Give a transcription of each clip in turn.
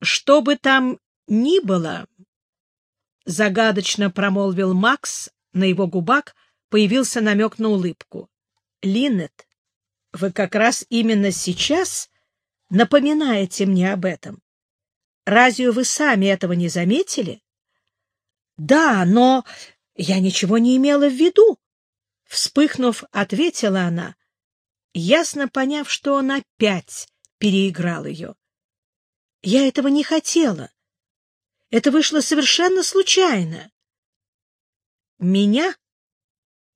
Что бы там ни было, — загадочно промолвил Макс, на его губах появился намек на улыбку. — Линнет, вы как раз именно сейчас напоминаете мне об этом. Разве вы сами этого не заметили? — Да, но я ничего не имела в виду. Вспыхнув, ответила она, ясно поняв, что он опять переиграл ее. — Я этого не хотела. Это вышло совершенно случайно. — Меня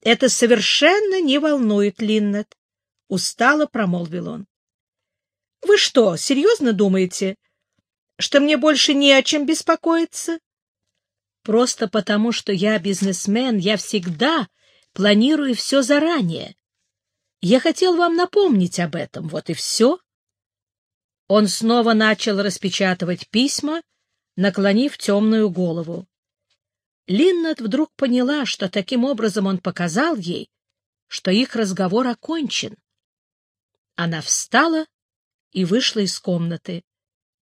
это совершенно не волнует, Линнет, — устало промолвил он. — Вы что, серьезно думаете, что мне больше не о чем беспокоиться? Просто потому, что я бизнесмен, я всегда планирую все заранее. Я хотел вам напомнить об этом, вот и все. Он снова начал распечатывать письма, наклонив темную голову. Линнет вдруг поняла, что таким образом он показал ей, что их разговор окончен. Она встала и вышла из комнаты,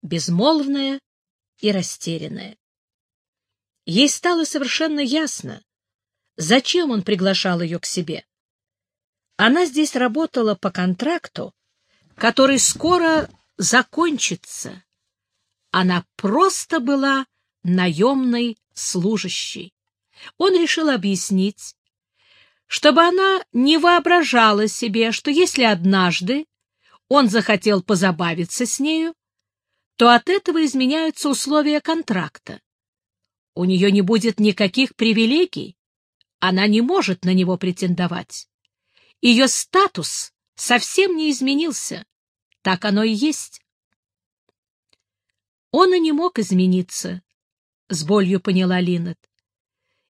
безмолвная и растерянная. Ей стало совершенно ясно, зачем он приглашал ее к себе. Она здесь работала по контракту, который скоро закончится. Она просто была наемной служащей. Он решил объяснить, чтобы она не воображала себе, что если однажды он захотел позабавиться с нею, то от этого изменяются условия контракта. У нее не будет никаких привилегий, она не может на него претендовать. Ее статус совсем не изменился, так оно и есть. Он и не мог измениться, — с болью поняла Линнет.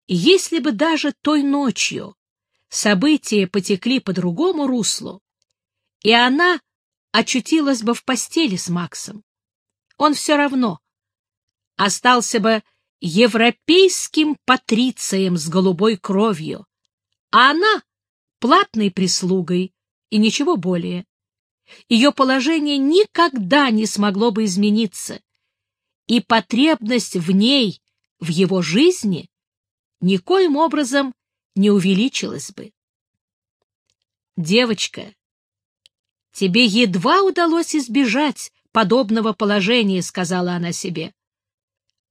Если бы даже той ночью события потекли по другому руслу, и она очутилась бы в постели с Максом, он все равно остался бы европейским патрицием с голубой кровью, а она — платной прислугой и ничего более. Ее положение никогда не смогло бы измениться, и потребность в ней, в его жизни, никоим образом не увеличилась бы. Девочка, тебе едва удалось избежать подобного положения, сказала она себе.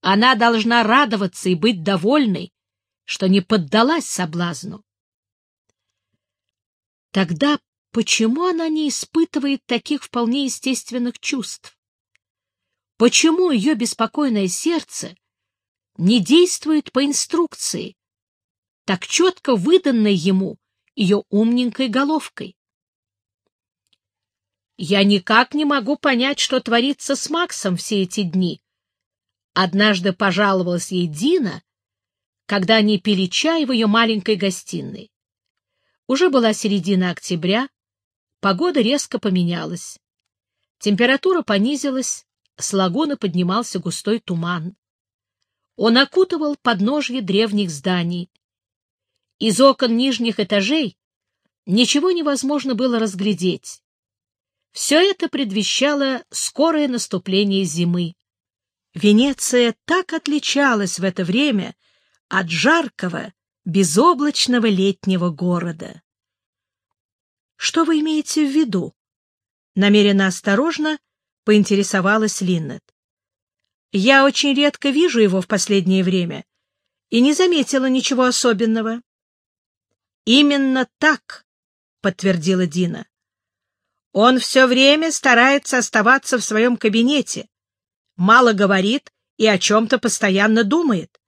Она должна радоваться и быть довольной, что не поддалась соблазну. Тогда почему она не испытывает таких вполне естественных чувств? Почему ее беспокойное сердце не действует по инструкции, так четко выданной ему ее умненькой головкой? Я никак не могу понять, что творится с Максом все эти дни. Однажды пожаловалась ей Дина, когда они пили чай в ее маленькой гостиной. Уже была середина октября, погода резко поменялась. Температура понизилась, с лагуны поднимался густой туман. Он окутывал подножье древних зданий. Из окон нижних этажей ничего невозможно было разглядеть. Все это предвещало скорое наступление зимы. Венеция так отличалась в это время от жаркого, безоблачного летнего города. «Что вы имеете в виду?» Намеренно осторожно поинтересовалась Линнет. «Я очень редко вижу его в последнее время и не заметила ничего особенного». «Именно так», — подтвердила Дина. «Он все время старается оставаться в своем кабинете, мало говорит и о чем-то постоянно думает.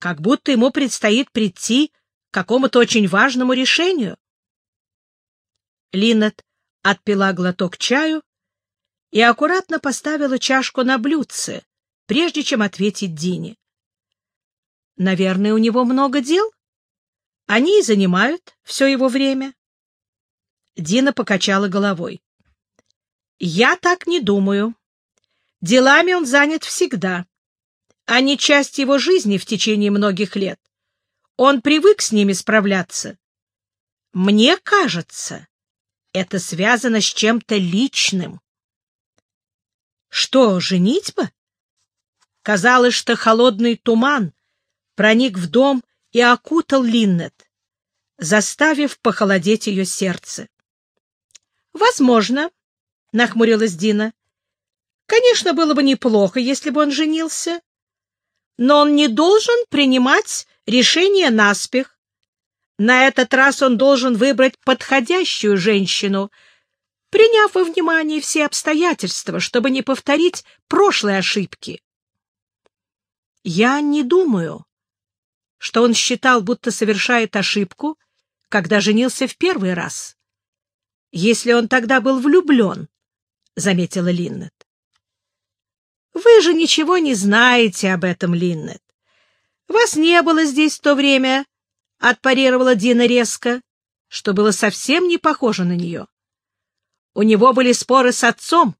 Как будто ему предстоит прийти к какому-то очень важному решению». Линнет отпила глоток чаю и аккуратно поставила чашку на блюдце, прежде чем ответить Дине. Наверное, у него много дел. Они и занимают все его время. Дина покачала головой. Я так не думаю. Делами он занят всегда. Они часть его жизни в течение многих лет. Он привык с ними справляться. Мне кажется, это связано с чем-то личным. Что, женитьба? Казалось, что холодный туман проник в дом и окутал Линнет, заставив похолодеть ее сердце. — Возможно, — нахмурилась Дина. — Конечно, было бы неплохо, если бы он женился, но он не должен принимать решение наспех. На этот раз он должен выбрать подходящую женщину, приняв во внимание все обстоятельства, чтобы не повторить прошлой ошибки. Я не думаю, что он считал, будто совершает ошибку, когда женился в первый раз. Если он тогда был влюблен, — заметила Линнет. Вы же ничего не знаете об этом, Линнет. Вас не было здесь в то время, — отпарировала Дина резко, что было совсем не похоже на нее. У него были споры с отцом,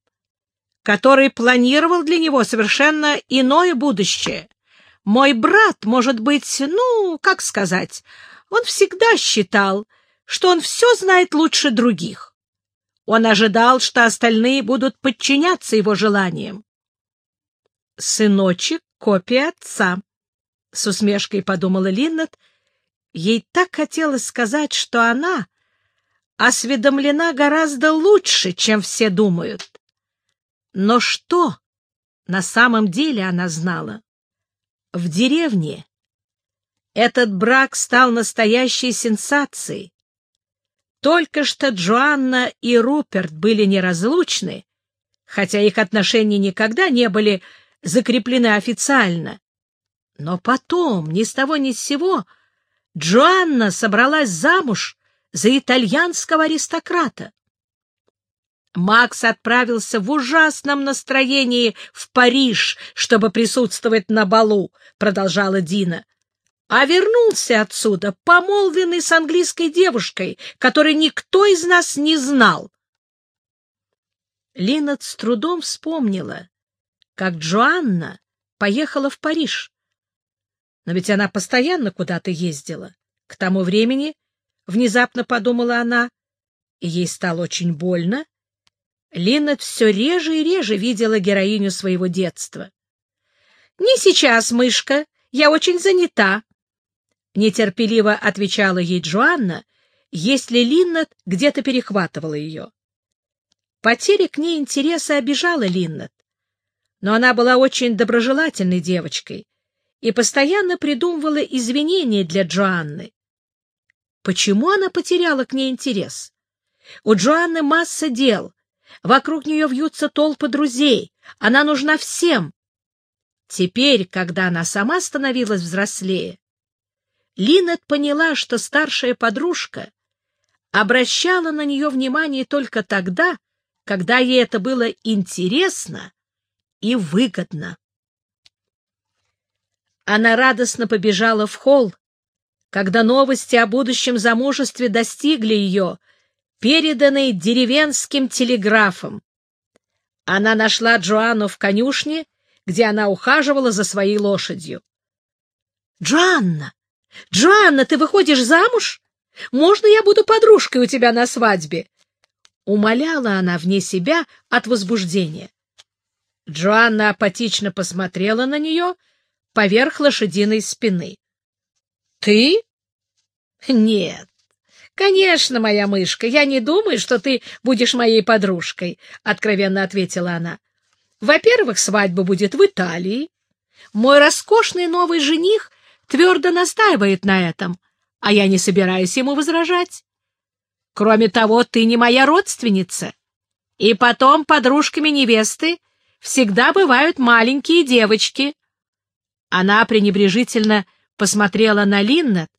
который планировал для него совершенно иное будущее. Мой брат, может быть, ну, как сказать, он всегда считал, что он все знает лучше других. Он ожидал, что остальные будут подчиняться его желаниям. «Сыночек — копия отца», — с усмешкой подумала Линнет. Ей так хотелось сказать, что она осведомлена гораздо лучше, чем все думают. Но что на самом деле она знала? В деревне этот брак стал настоящей сенсацией. Только что Джоанна и Руперт были неразлучны, хотя их отношения никогда не были закреплены официально. Но потом, ни с того ни с сего, Джоанна собралась замуж за итальянского аристократа. Макс отправился в ужасном настроении в Париж, чтобы присутствовать на балу, — продолжала Дина а вернулся отсюда, помолвленный с английской девушкой, которой никто из нас не знал. Линнет с трудом вспомнила, как Джоанна поехала в Париж. Но ведь она постоянно куда-то ездила. К тому времени, внезапно подумала она, и ей стало очень больно, Линнет все реже и реже видела героиню своего детства. — Не сейчас, мышка, я очень занята, Нетерпеливо отвечала ей Джоанна, если Линнет где-то перехватывала ее. Потеря к ней интереса обижала Линнет, но она была очень доброжелательной девочкой и постоянно придумывала извинения для Джоанны. Почему она потеряла к ней интерес? У Джоанны масса дел, вокруг нее вьются толпы друзей, она нужна всем. Теперь, когда она сама становилась взрослее, Линет поняла, что старшая подружка обращала на нее внимание только тогда, когда ей это было интересно и выгодно. Она радостно побежала в холл, когда новости о будущем замужестве достигли ее, переданные деревенским телеграфом. Она нашла Джоанну в конюшне, где она ухаживала за своей лошадью. — Джоанна, «Джоанна, ты выходишь замуж? Можно я буду подружкой у тебя на свадьбе?» Умоляла она вне себя от возбуждения. Джоанна апатично посмотрела на нее поверх лошадиной спины. «Ты?» «Нет, конечно, моя мышка, я не думаю, что ты будешь моей подружкой», — откровенно ответила она. «Во-первых, свадьба будет в Италии. Мой роскошный новый жених твердо настаивает на этом, а я не собираюсь ему возражать. Кроме того, ты не моя родственница. И потом подружками невесты всегда бывают маленькие девочки. Она пренебрежительно посмотрела на Линнет,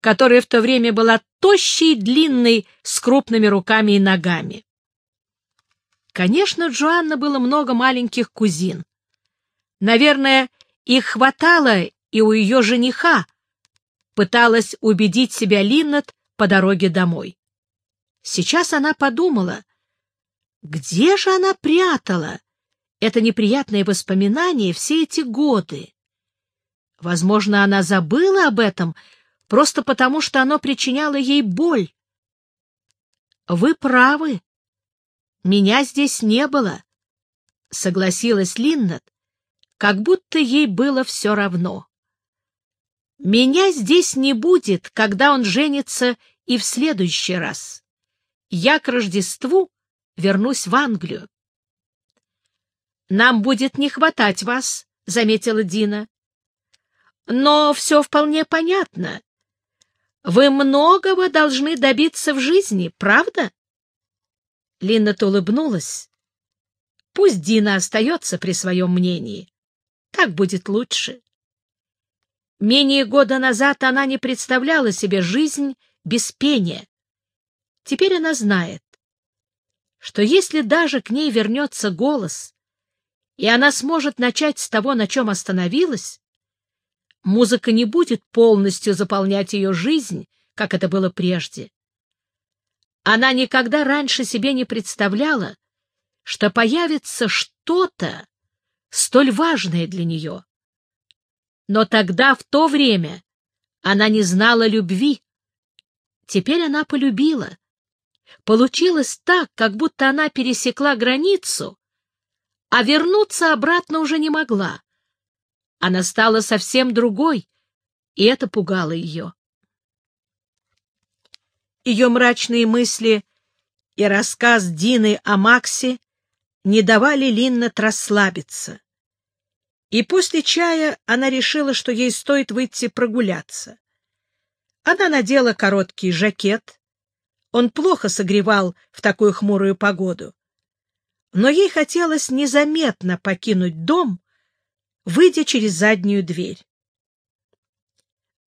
которая в то время была тощей длинной, с крупными руками и ногами. Конечно, Джоанна было много маленьких кузин. Наверное, их хватало и у ее жениха, пыталась убедить себя Линнет по дороге домой. Сейчас она подумала, где же она прятала это неприятное воспоминание все эти годы? Возможно, она забыла об этом просто потому, что оно причиняло ей боль. Вы правы. Меня здесь не было, согласилась Линнет, как будто ей было все равно. Меня здесь не будет, когда он женится и в следующий раз. Я к Рождеству вернусь в Англию. «Нам будет не хватать вас», — заметила Дина. «Но все вполне понятно. Вы многого должны добиться в жизни, правда?» Линнет улыбнулась. «Пусть Дина остается при своем мнении. Так будет лучше». Менее года назад она не представляла себе жизнь без пения. Теперь она знает, что если даже к ней вернется голос, и она сможет начать с того, на чем остановилась, музыка не будет полностью заполнять ее жизнь, как это было прежде. Она никогда раньше себе не представляла, что появится что-то столь важное для нее. Но тогда, в то время, она не знала любви. Теперь она полюбила. Получилось так, как будто она пересекла границу, а вернуться обратно уже не могла. Она стала совсем другой, и это пугало ее. Ее мрачные мысли и рассказ Дины о Максе не давали Линнет расслабиться и после чая она решила, что ей стоит выйти прогуляться. Она надела короткий жакет. Он плохо согревал в такую хмурую погоду. Но ей хотелось незаметно покинуть дом, выйдя через заднюю дверь.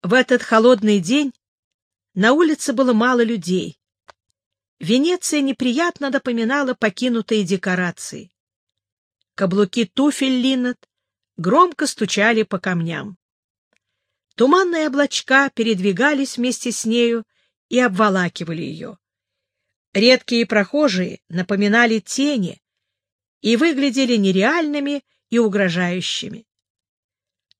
В этот холодный день на улице было мало людей. Венеция неприятно напоминала покинутые декорации. Каблуки туфель Линнет громко стучали по камням. Туманные облачка передвигались вместе с нею и обволакивали ее. Редкие прохожие напоминали тени и выглядели нереальными и угрожающими.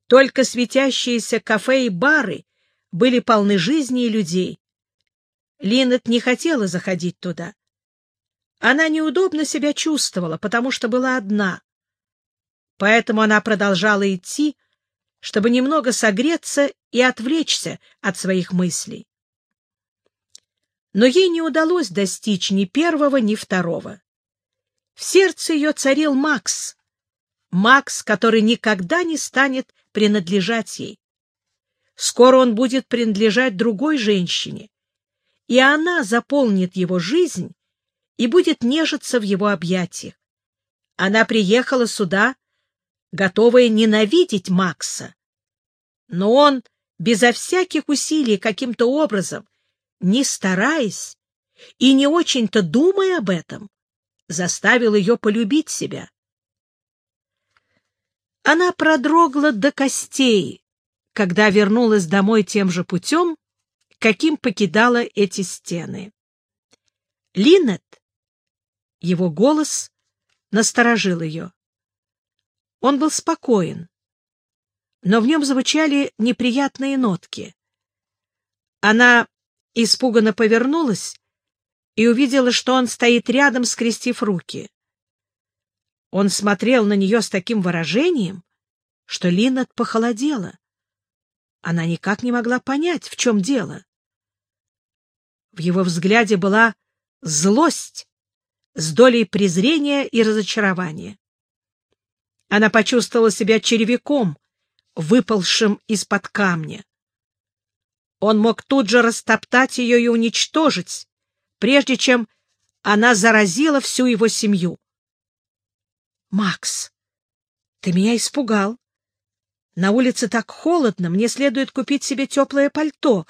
Только светящиеся кафе и бары были полны жизни и людей. Линнет не хотела заходить туда. Она неудобно себя чувствовала, потому что была одна. Поэтому она продолжала идти, чтобы немного согреться и отвлечься от своих мыслей. Но ей не удалось достичь ни первого, ни второго. В сердце ее царил Макс. Макс, который никогда не станет принадлежать ей. Скоро он будет принадлежать другой женщине, и она заполнит его жизнь и будет нежиться в его объятиях. Она приехала сюда, готовая ненавидеть Макса. Но он, безо всяких усилий, каким-то образом, не стараясь и не очень-то думая об этом, заставил ее полюбить себя. Она продрогла до костей, когда вернулась домой тем же путем, каким покидала эти стены. Линет, его голос насторожил ее. Он был спокоен, но в нем звучали неприятные нотки. Она испуганно повернулась и увидела, что он стоит рядом, скрестив руки. Он смотрел на нее с таким выражением, что Линнет похолодела. Она никак не могла понять, в чем дело. В его взгляде была злость с долей презрения и разочарования. Она почувствовала себя червяком, выпалшим из-под камня. Он мог тут же растоптать ее и уничтожить, прежде чем она заразила всю его семью. «Макс, ты меня испугал. На улице так холодно, мне следует купить себе теплое пальто».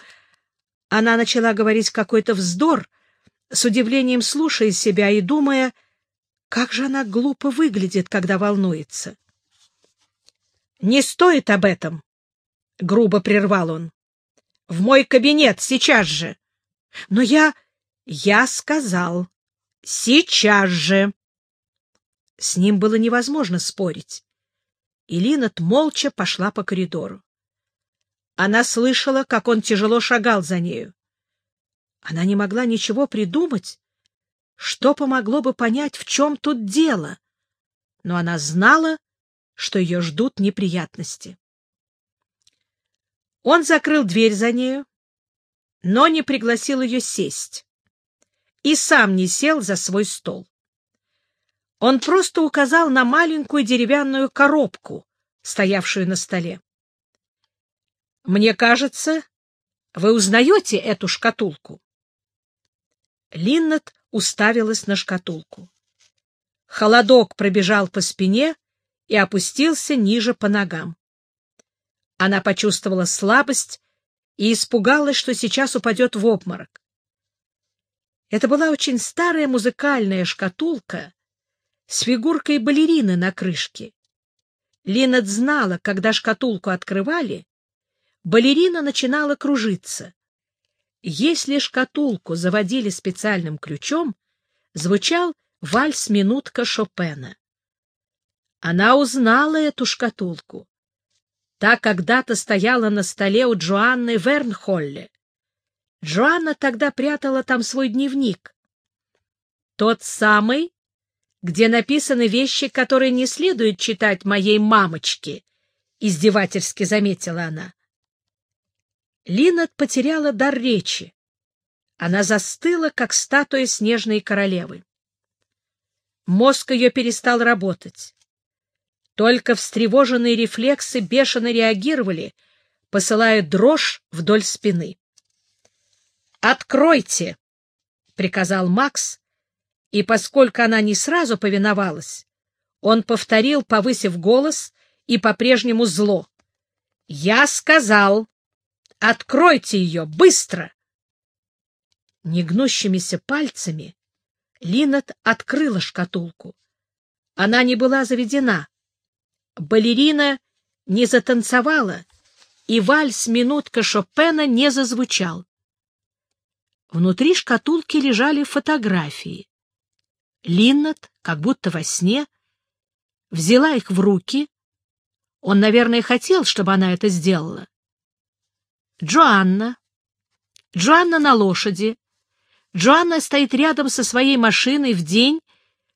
Она начала говорить какой-то вздор, с удивлением слушая себя и думая, как же она глупо выглядит, когда волнуется. — Не стоит об этом, — грубо прервал он. — В мой кабинет, сейчас же. Но я... Я сказал. Сейчас же. С ним было невозможно спорить. И Линет молча пошла по коридору. Она слышала, как он тяжело шагал за нею. Она не могла ничего придумать, что помогло бы понять, в чем тут дело? но она знала, что ее ждут неприятности. Он закрыл дверь за нею, но не пригласил ее сесть и сам не сел за свой стол. Он просто указал на маленькую деревянную коробку, стоявшую на столе. «Мне кажется, вы узнаете эту шкатулку?» Линнет уставилась на шкатулку. Холодок пробежал по спине и опустился ниже по ногам. Она почувствовала слабость и испугалась, что сейчас упадет в обморок. Это была очень старая музыкальная шкатулка с фигуркой балерины на крышке. Линет знала, когда шкатулку открывали, балерина начинала кружиться. Если шкатулку заводили специальным ключом, звучал вальс-минутка Шопена. Она узнала эту шкатулку. Та когда-то стояла на столе у Джоанны Вернхолле. Джоанна тогда прятала там свой дневник. Тот самый, где написаны вещи, которые не следует читать моей мамочке, — издевательски заметила она. Линнет потеряла дар речи. Она застыла, как статуя снежной королевы. Мозг ее перестал работать. Только встревоженные рефлексы бешено реагировали, посылая дрожь вдоль спины. «Откройте!» — приказал Макс, и поскольку она не сразу повиновалась, он повторил, повысив голос и по-прежнему зло. «Я сказал, откройте ее, быстро!» Негнущимися пальцами Линнет открыла шкатулку. Она не была заведена. Балерина не затанцевала, и вальс-минутка Шопена не зазвучал. Внутри шкатулки лежали фотографии. Линнет, как будто во сне, взяла их в руки. Он, наверное, хотел, чтобы она это сделала. Джоанна. Джоанна на лошади. Джоанна стоит рядом со своей машиной в день,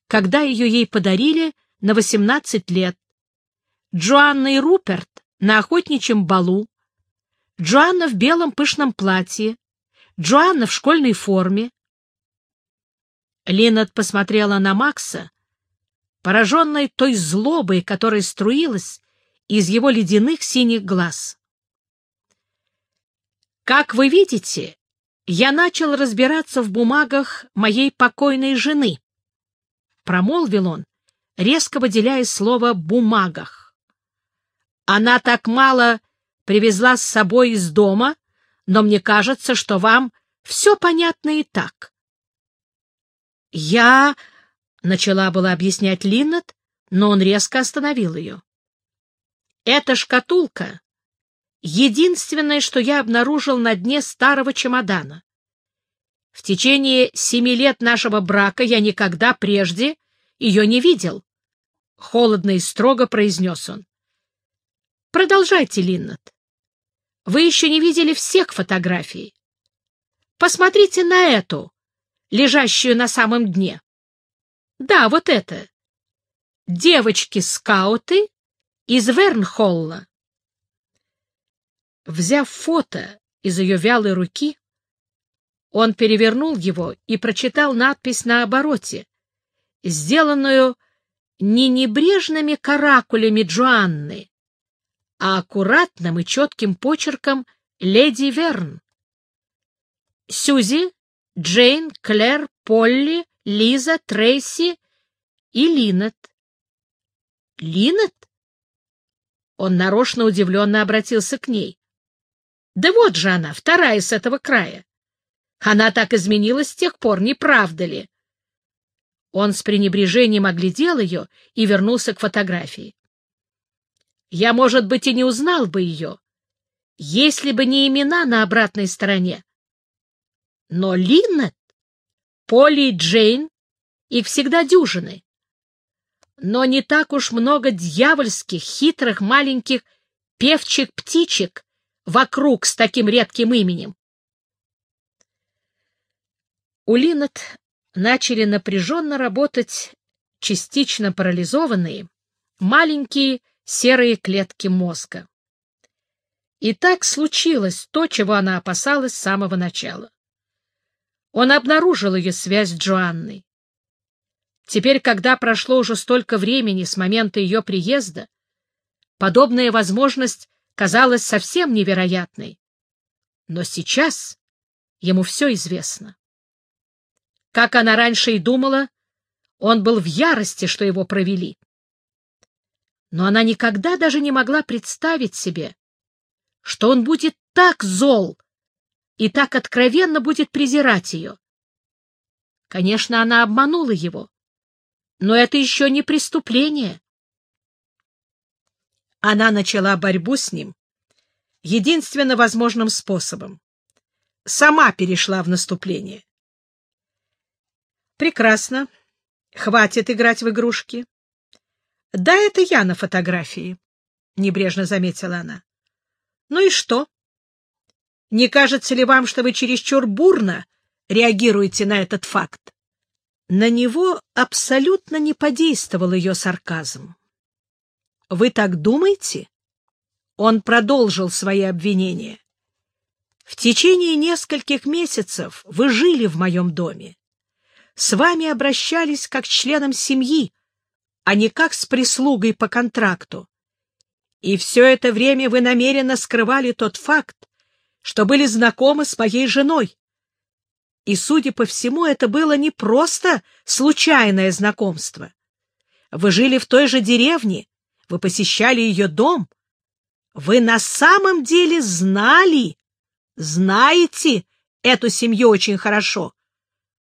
когда ее ей подарили на 18 лет. Джоанна и Руперт на охотничьем балу. Джоанна в белом пышном платье. Джоанна в школьной форме. Линнет посмотрела на Макса, пораженной той злобой, которая струилась из его ледяных синих глаз. «Как вы видите, я начал разбираться в бумагах моей покойной жены», — промолвил он, резко выделяя слово «бумагах». «Она так мало привезла с собой из дома, но мне кажется, что вам все понятно и так. «Я...» — начала была объяснять Линнет, но он резко остановил ее. «Эта шкатулка — единственное, что я обнаружил на дне старого чемодана. В течение семи лет нашего брака я никогда прежде ее не видел», — холодно и строго произнес он. «Продолжайте, Линнет. Вы еще не видели всех фотографий. Посмотрите на эту, лежащую на самом дне. Да, вот это. Девочки-скауты из Вернхолла. Взяв фото из ее вялой руки, он перевернул его и прочитал надпись на обороте, сделанную не небрежными каракулями Джоанны, а аккуратным и четким почерком леди Верн. Сюзи Джейн, Клэр, Полли, Лиза, Трейси и Линет. Линет? Он нарочно удивленно обратился к ней. Да вот же она, вторая с этого края. Она так изменилась с тех пор, не правда ли? Он с пренебрежением оглядел ее и вернулся к фотографии. Я, может быть, и не узнал бы ее, если бы не имена на обратной стороне. Но Линнет, Полли и Джейн, их всегда дюжины. Но не так уж много дьявольских, хитрых, маленьких певчих-птичек вокруг с таким редким именем. У Линнет начали напряженно работать частично парализованные, маленькие серые клетки мозга. И так случилось то, чего она опасалась с самого начала. Он обнаружил ее связь с Джоанной. Теперь, когда прошло уже столько времени с момента ее приезда, подобная возможность казалась совсем невероятной. Но сейчас ему все известно. Как она раньше и думала, он был в ярости, что его провели. Но она никогда даже не могла представить себе, что он будет так зол и так откровенно будет презирать ее. Конечно, она обманула его, но это еще не преступление. Она начала борьбу с ним единственно возможным способом. Сама перешла в наступление. Прекрасно. Хватит играть в игрушки. Да, это я на фотографии, — небрежно заметила она. Ну и что? Не кажется ли вам, что вы чересчур бурно реагируете на этот факт? На него абсолютно не подействовал ее сарказм. «Вы так думаете?» Он продолжил свои обвинения. «В течение нескольких месяцев вы жили в моем доме. С вами обращались как с членом семьи, а не как с прислугой по контракту. И все это время вы намеренно скрывали тот факт, что были знакомы с моей женой. И, судя по всему, это было не просто случайное знакомство. Вы жили в той же деревне, вы посещали ее дом. Вы на самом деле знали, знаете эту семью очень хорошо.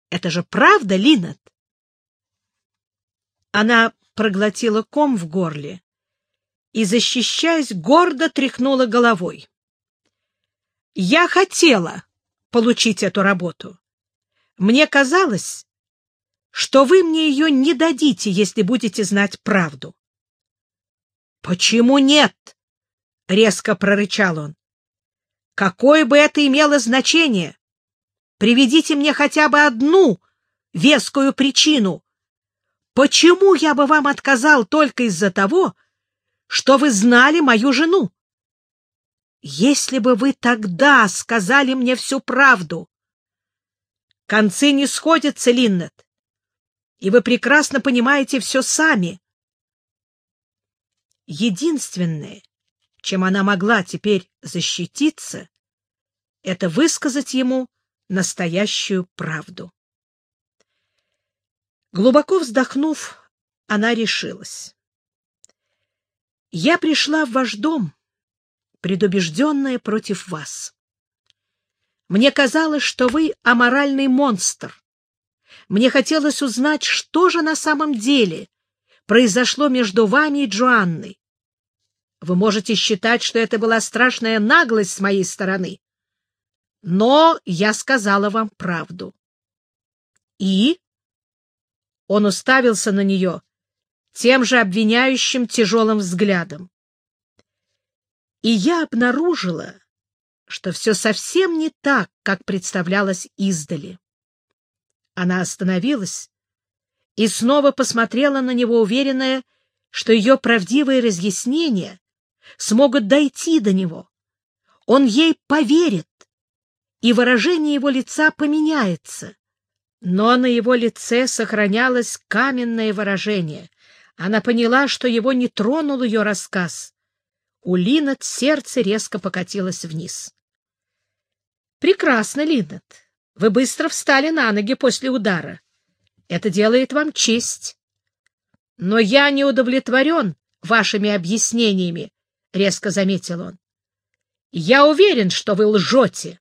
Это же правда, Линнет? Она проглотила ком в горле и, защищаясь, гордо тряхнула головой. «Я хотела получить эту работу. Мне казалось, что вы мне ее не дадите, если будете знать правду». «Почему нет?» — резко прорычал он. «Какое бы это имело значение? Приведите мне хотя бы одну вескую причину. Почему я бы вам отказал только из-за того, что вы знали мою жену. Если бы вы тогда сказали мне всю правду. Концы не сходятся, Линнет, и вы прекрасно понимаете все сами. Единственное, чем она могла теперь защититься, это высказать ему настоящую правду. Глубоко вздохнув, она решилась. Я пришла в ваш дом, предубежденная против вас. Мне казалось, что вы аморальный монстр. Мне хотелось узнать, что же на самом деле произошло между вами и Джоанной. Вы можете считать, что это была страшная наглость с моей стороны. Но я сказала вам правду. И? Он уставился на нее тем же обвиняющим тяжелым взглядом. И я обнаружила, что все совсем не так, как представлялось издали. Она остановилась и снова посмотрела на него, уверенная, что ее правдивые разъяснения смогут дойти до него. Он ей поверит, и выражение его лица поменяется. Но на его лице сохранялось каменное выражение, она поняла, что его не тронул ее рассказ. У Линнет сердце резко покатилось вниз. — Прекрасно, Линнет. Вы быстро встали на ноги после удара. Это делает вам честь. Но я не удовлетворен вашими объяснениями, — резко заметил он. Я уверен, что вы лжете.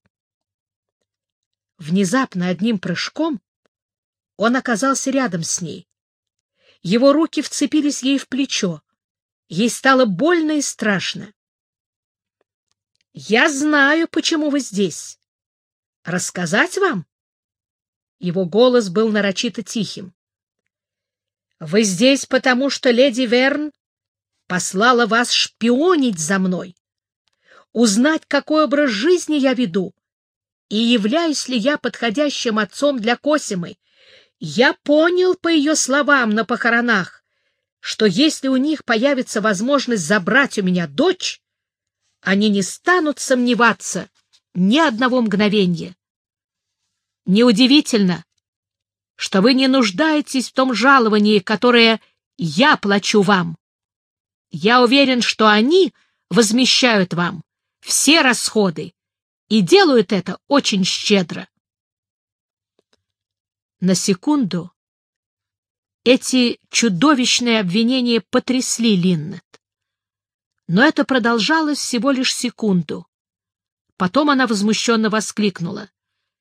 Внезапно одним прыжком он оказался рядом с ней. Его руки вцепились ей в плечо. Ей стало больно и страшно. «Я знаю, почему вы здесь. Рассказать вам?» Его голос был нарочито тихим. «Вы здесь, потому что леди Верн послала вас шпионить за мной, узнать, какой образ жизни я веду, и являюсь ли я подходящим отцом для Косимы, Я понял по ее словам на похоронах, что если у них появится возможность забрать у меня дочь, они не станут сомневаться ни одного мгновения. Неудивительно, что вы не нуждаетесь в том жаловании, которое я плачу вам. Я уверен, что они возмещают вам все расходы и делают это очень щедро. На секунду эти чудовищные обвинения потрясли Линнет. Но это продолжалось всего лишь секунду. Потом она возмущенно воскликнула.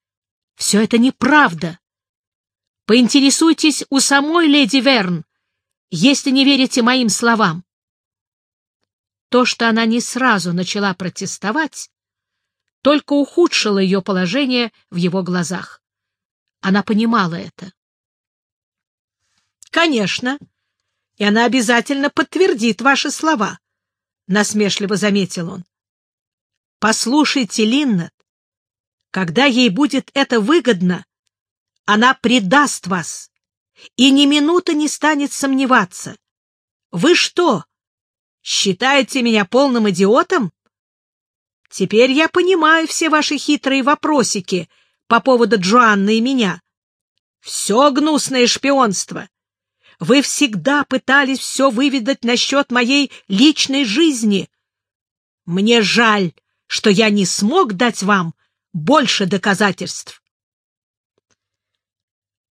— Все это неправда. Поинтересуйтесь у самой леди Верн, если не верите моим словам. То, что она не сразу начала протестовать, только ухудшило ее положение в его глазах. Она понимала это. «Конечно, и она обязательно подтвердит ваши слова», — насмешливо заметил он. «Послушайте, Линнет, когда ей будет это выгодно, она предаст вас и ни минуты не станет сомневаться. Вы что, считаете меня полным идиотом? Теперь я понимаю все ваши хитрые вопросики по поводу Джоанны и меня. Все гнусное шпионство. Вы всегда пытались все выведать насчет моей личной жизни. Мне жаль, что я не смог дать вам больше доказательств.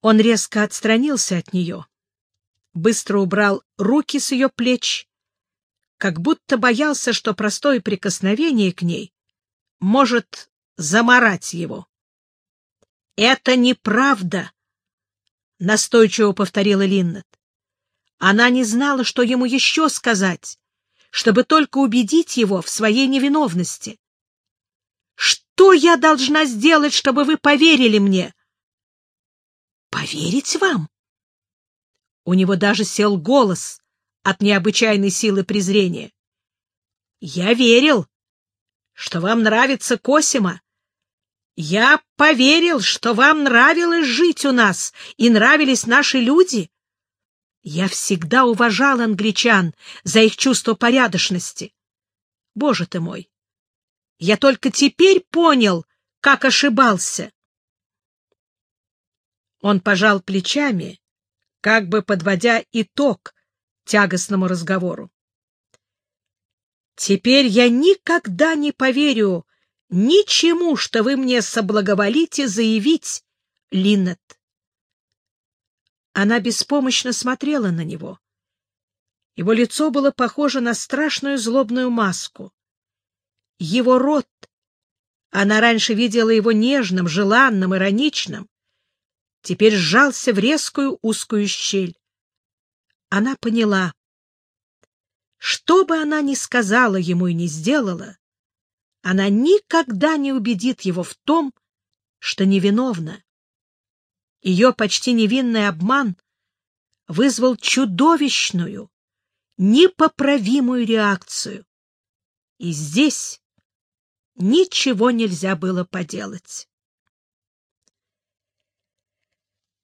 Он резко отстранился от нее, быстро убрал руки с ее плеч, как будто боялся, что простое прикосновение к ней может заморать его. «Это неправда!» — настойчиво повторила Линнет. Она не знала, что ему еще сказать, чтобы только убедить его в своей невиновности. «Что я должна сделать, чтобы вы поверили мне?» «Поверить вам?» У него даже сел голос от необычайной силы презрения. «Я верил, что вам нравится Косима. Я поверил, что вам нравилось жить у нас и нравились наши люди. Я всегда уважал англичан за их чувство порядочности. Боже ты мой! Я только теперь понял, как ошибался. Он пожал плечами, как бы подводя итог тягостному разговору. Теперь я никогда не поверю ничему, что вы мне соблаговолите заявить, Линнет. Она беспомощно смотрела на него. Его лицо было похоже на страшную злобную маску. Его рот, она раньше видела его нежным, желанным, ироничным, теперь сжался в резкую узкую щель. Она поняла. Что бы она ни сказала ему и не сделала, она никогда не убедит его в том, что невиновна. Ее почти невинный обман вызвал чудовищную, непоправимую реакцию. И здесь ничего нельзя было поделать.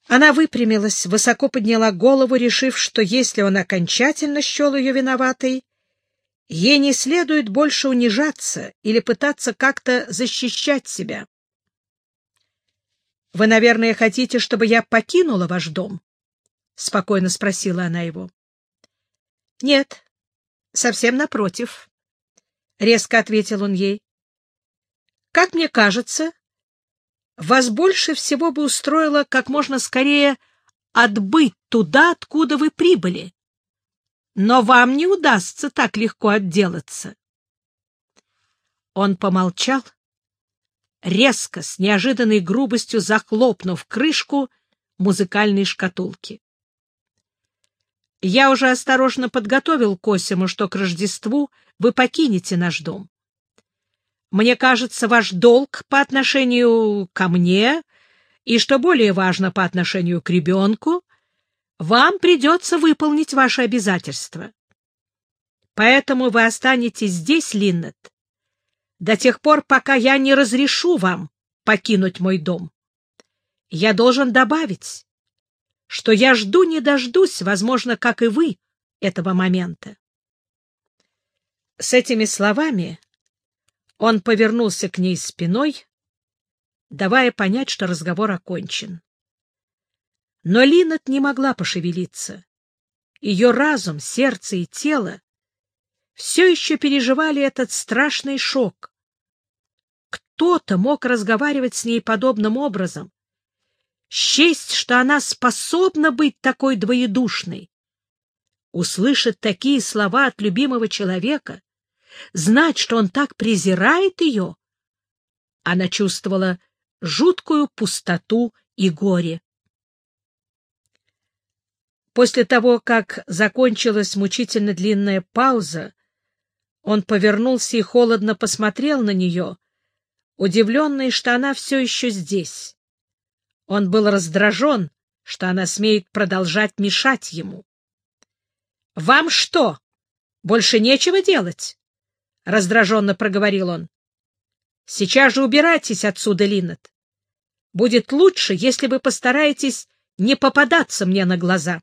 Она выпрямилась, высоко подняла голову, решив, что если он окончательно счел ее виноватой, ей не следует больше унижаться или пытаться как-то защищать себя. — Вы, наверное, хотите, чтобы я покинула ваш дом? — спокойно спросила она его. — Нет, совсем напротив, — резко ответил он ей. — Как мне кажется, вас больше всего бы устроило как можно скорее отбыть туда, откуда вы прибыли. Но вам не удастся так легко отделаться. Он помолчал, резко, с неожиданной грубостью захлопнув крышку музыкальной шкатулки. Я уже осторожно подготовил Косиму, что к Рождеству вы покинете наш дом. Мне кажется, ваш долг по отношению ко мне и, что более важно, по отношению к ребенку, вам придется выполнить ваши обязательства. Поэтому вы останетесь здесь, Линнет, до тех пор, пока я не разрешу вам покинуть мой дом. Я должен добавить, что я жду не дождусь, возможно, как и вы, этого момента. С этими словами он повернулся к ней спиной, давая понять, что разговор окончен. Но Линет не могла пошевелиться. Ее разум, сердце и тело все еще переживали этот страшный шок. Кто-то мог разговаривать с ней подобным образом, счесть, что она способна быть такой двоедушной. Услышать такие слова от любимого человека, знать, что он так презирает ее, она чувствовала жуткую пустоту и горе. После того, как закончилась мучительно длинная пауза, он повернулся и холодно посмотрел на нее, удивленный, что она все еще здесь. Он был раздражен, что она смеет продолжать мешать ему. — Вам что, больше нечего делать? — раздраженно проговорил он. — Сейчас же убирайтесь отсюда, Линнет. Будет лучше, если вы постараетесь не попадаться мне на глаза.